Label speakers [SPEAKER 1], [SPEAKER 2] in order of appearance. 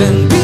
[SPEAKER 1] than be